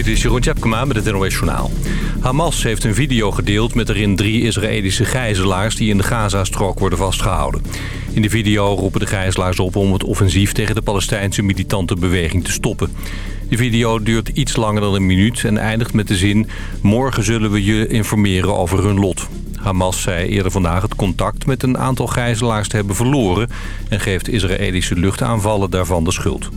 Dit is Jeroen Tjepkema met het NOS Journaal. Hamas heeft een video gedeeld met erin drie Israëlische gijzelaars... die in de Gazastrook worden vastgehouden. In de video roepen de gijzelaars op om het offensief... tegen de Palestijnse militante beweging te stoppen. De video duurt iets langer dan een minuut en eindigt met de zin... morgen zullen we je informeren over hun lot. Hamas zei eerder vandaag het contact met een aantal gijzelaars te hebben verloren... en geeft Israëlische luchtaanvallen daarvan de schuld.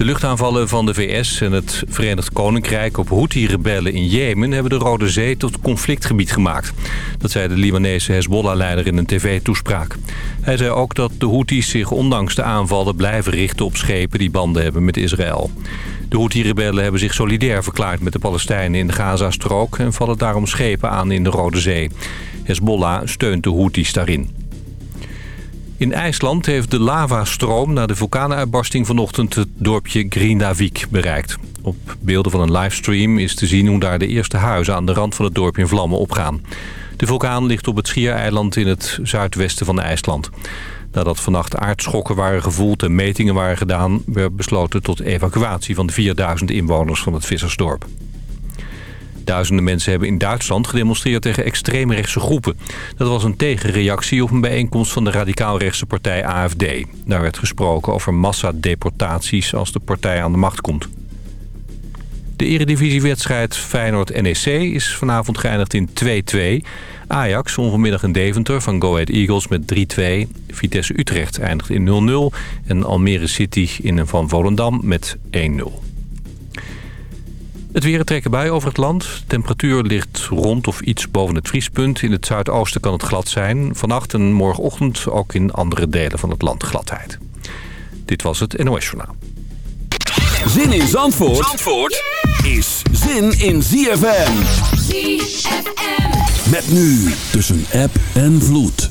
De luchtaanvallen van de VS en het Verenigd Koninkrijk op Houthi-rebellen in Jemen... hebben de Rode Zee tot conflictgebied gemaakt. Dat zei de Libanese Hezbollah-leider in een tv-toespraak. Hij zei ook dat de Houthis zich ondanks de aanvallen blijven richten op schepen... die banden hebben met Israël. De Houthi-rebellen hebben zich solidair verklaard met de Palestijnen in de Gazastrook... en vallen daarom schepen aan in de Rode Zee. Hezbollah steunt de Houthis daarin. In IJsland heeft de lavastroom na de vulkaanuitbarsting vanochtend het dorpje Grindavik bereikt. Op beelden van een livestream is te zien hoe daar de eerste huizen aan de rand van het dorpje in vlammen opgaan. De vulkaan ligt op het schiereiland in het zuidwesten van IJsland. Nadat vannacht aardschokken waren gevoeld en metingen waren gedaan... werd besloten tot evacuatie van de 4000 inwoners van het vissersdorp. Duizenden mensen hebben in Duitsland gedemonstreerd tegen extreemrechtse groepen. Dat was een tegenreactie op een bijeenkomst van de radicaalrechtse partij AFD. Daar werd gesproken over massadeportaties als de partij aan de macht komt. De eredivisiewedstrijd Feyenoord-NEC is vanavond geëindigd in 2-2. Ajax vanmiddag in Deventer van Go Ahead Eagles met 3-2. Vitesse Utrecht eindigt in 0-0. En Almere City in van Volendam met 1-0. Het weer trekken bij over het land. De temperatuur ligt rond of iets boven het vriespunt. In het zuidoosten kan het glad zijn. Vannacht en morgenochtend ook in andere delen van het land gladheid. Dit was het NOS Journaal. Zin in Zandvoort, Zandvoort is zin in ZFM. ZFM. Met nu tussen app en vloed.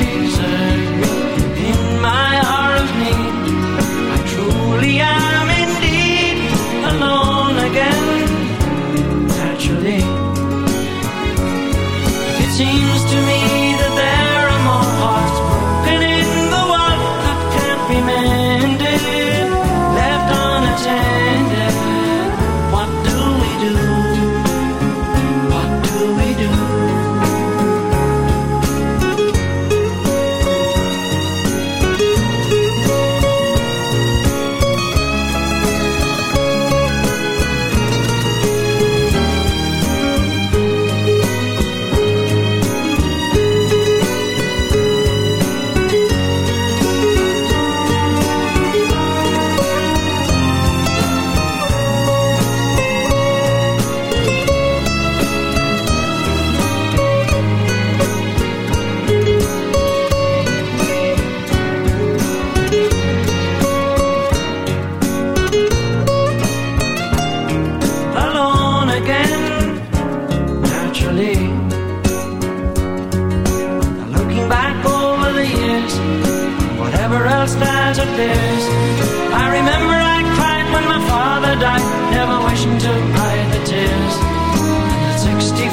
seems to me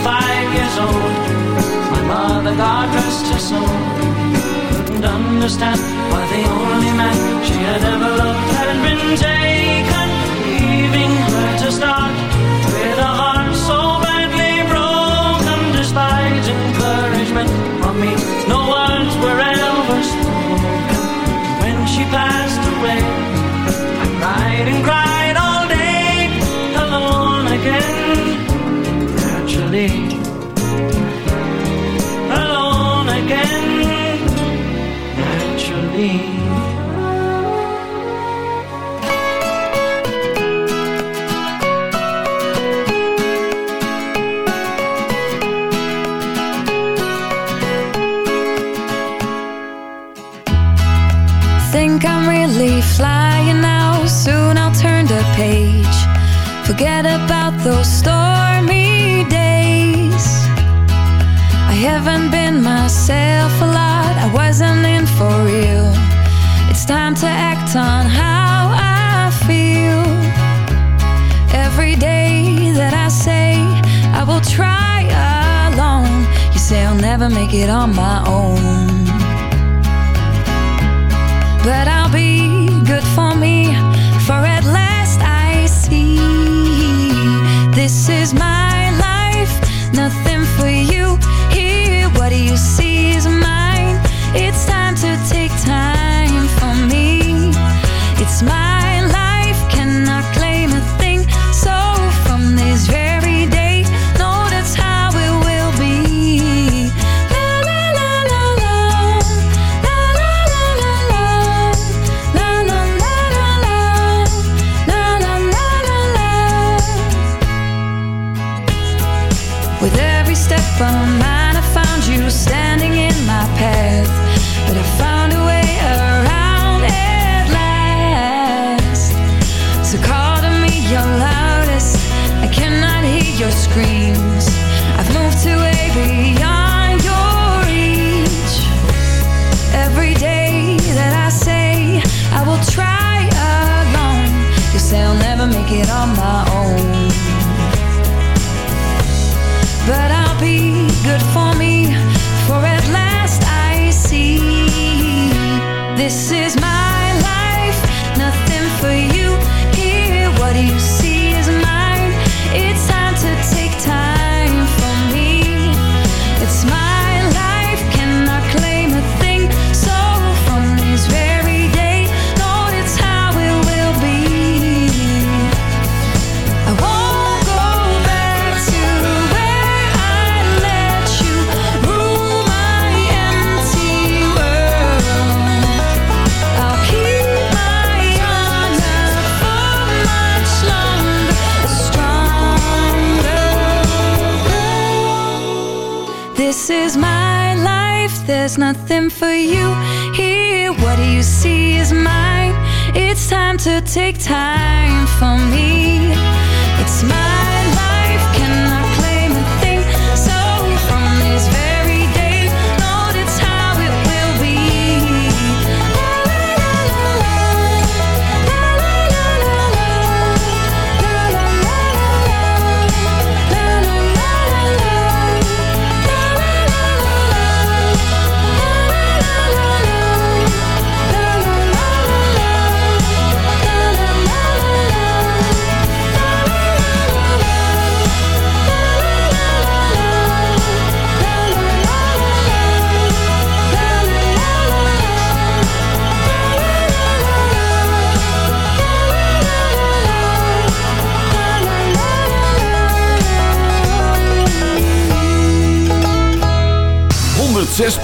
five years old. My mother, God rest her soul, couldn't understand why the only man she had ever loved had been taken, leaving her to start with a heart so badly broken. Despite encouragement from me, no words were ever spoken. When she passed away, I cried and cried. Think I'm really flying now, soon I'll turn the page. Forget about those stormy days. I haven't been myself a lot, I wasn't in for real time to act on how I feel. Every day that I say I will try alone, you say I'll never make it on my own. But I'll be good for me, for at last I see this is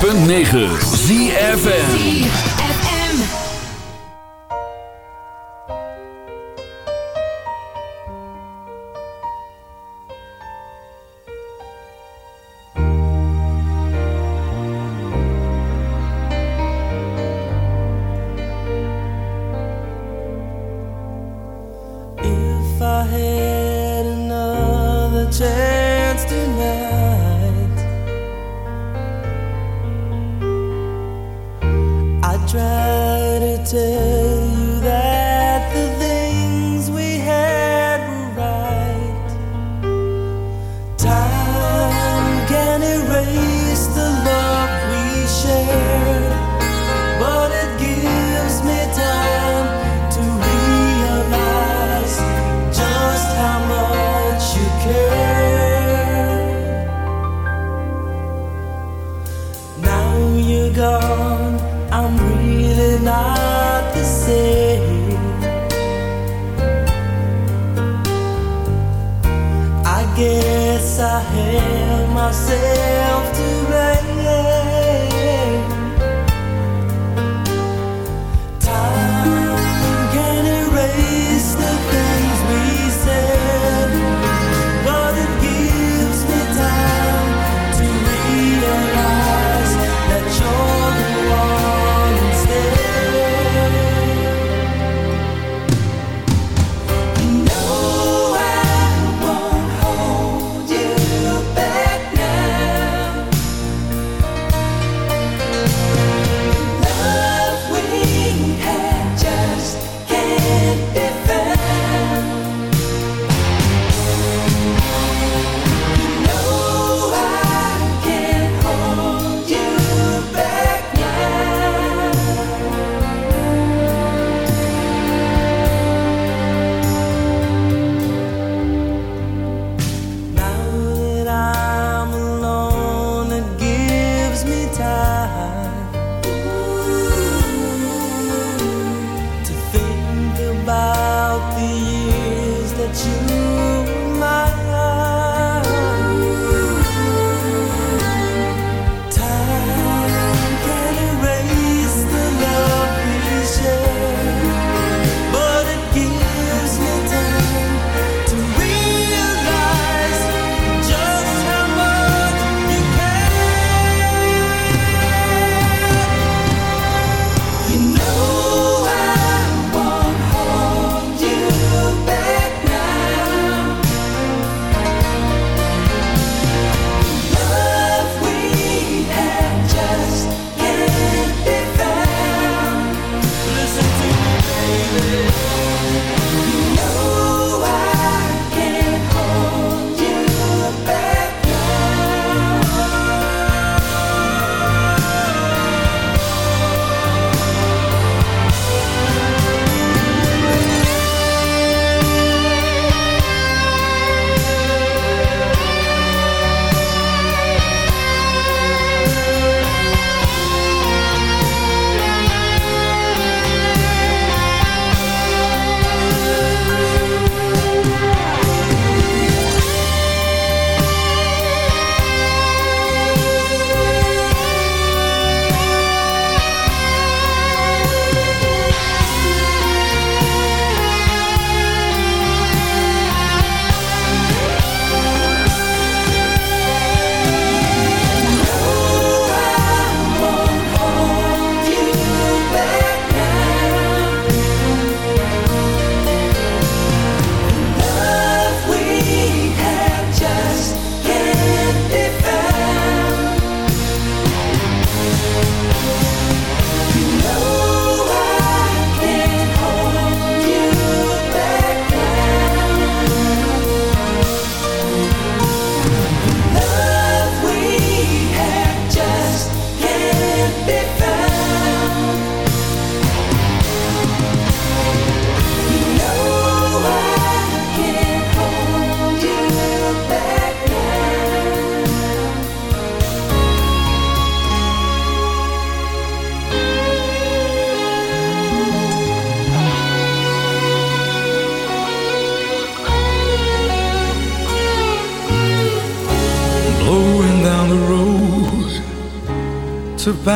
.9 106.9 ZFN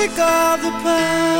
music of the past.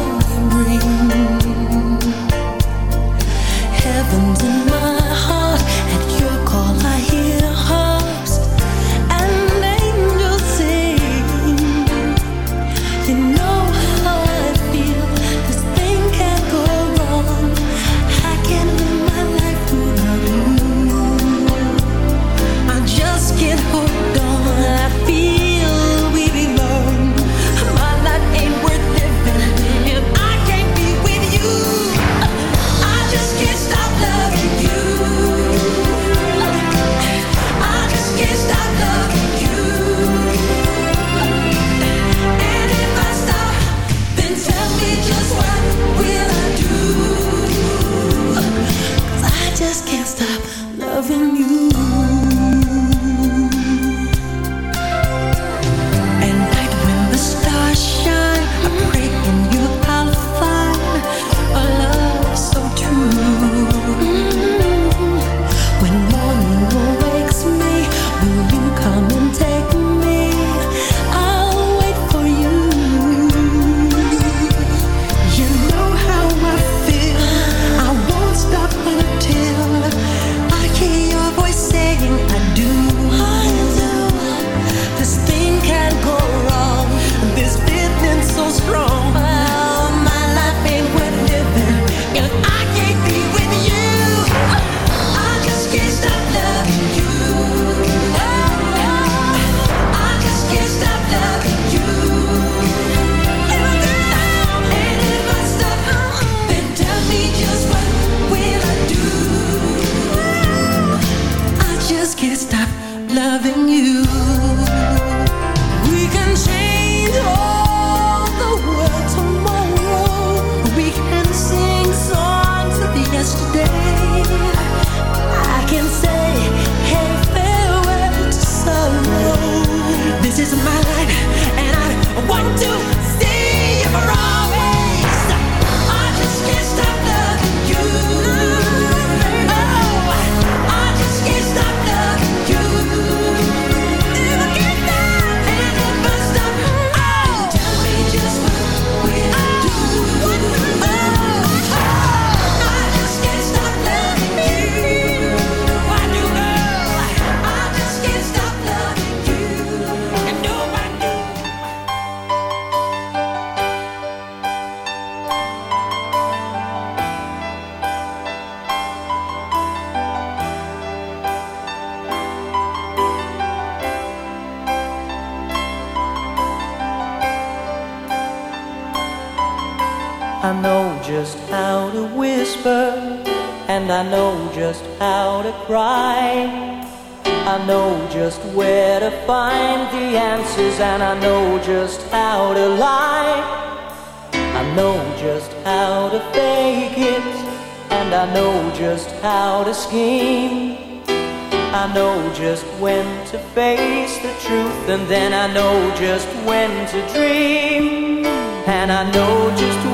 just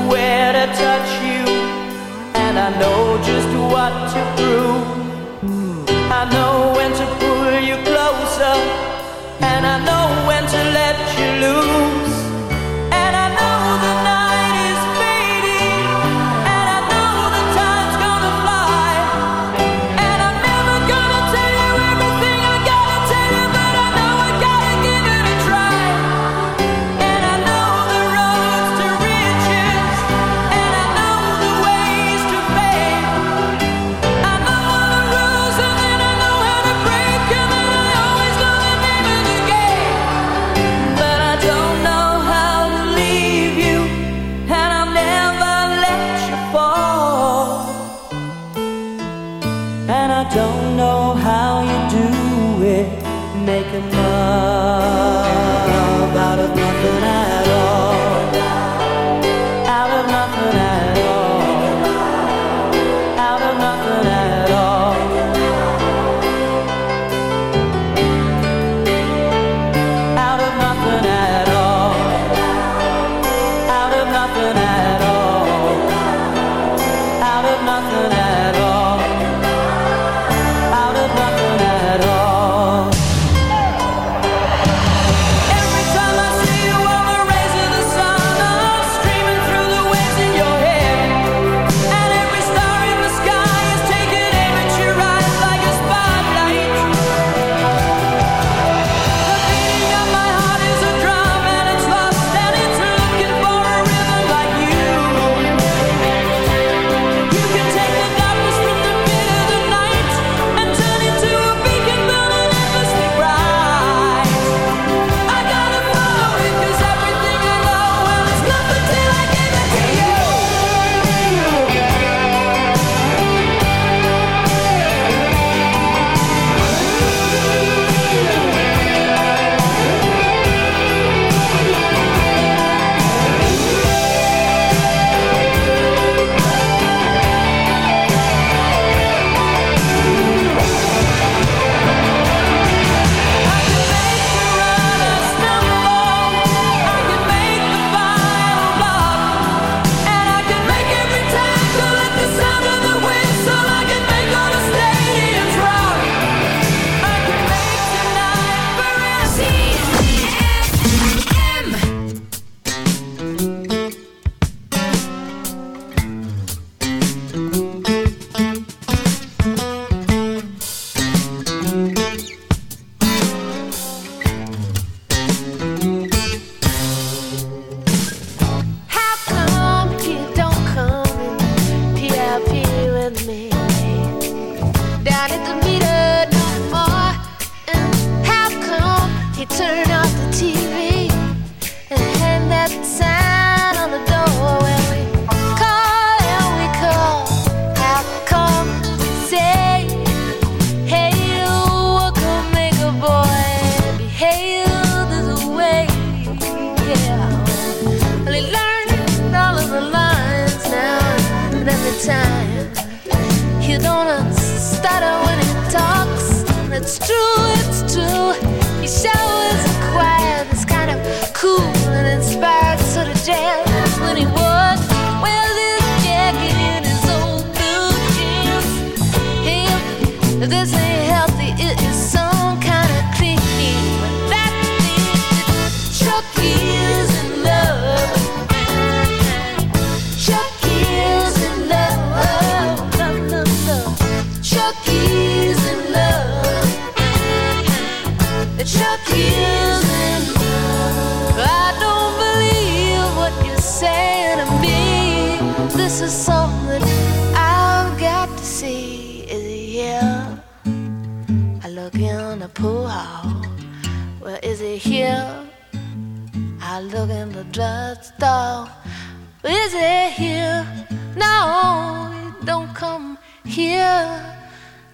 Is it here? No, it don't come here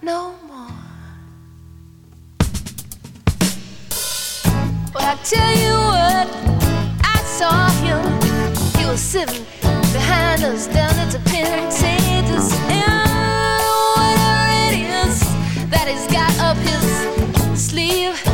no more. But I tell you what, I saw him. He was sitting behind us down at the Pentatus. And whatever it is that he's got up his sleeve,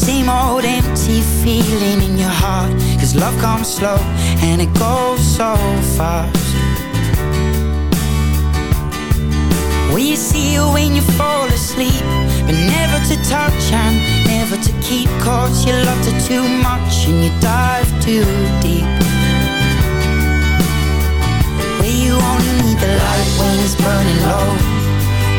Same old empty feeling in your heart. Cause love comes slow and it goes so fast. Will you see her when you fall asleep But never to touch and never to keep Cause you loved her too much and you dive too deep. Where you only need the light when it's burning low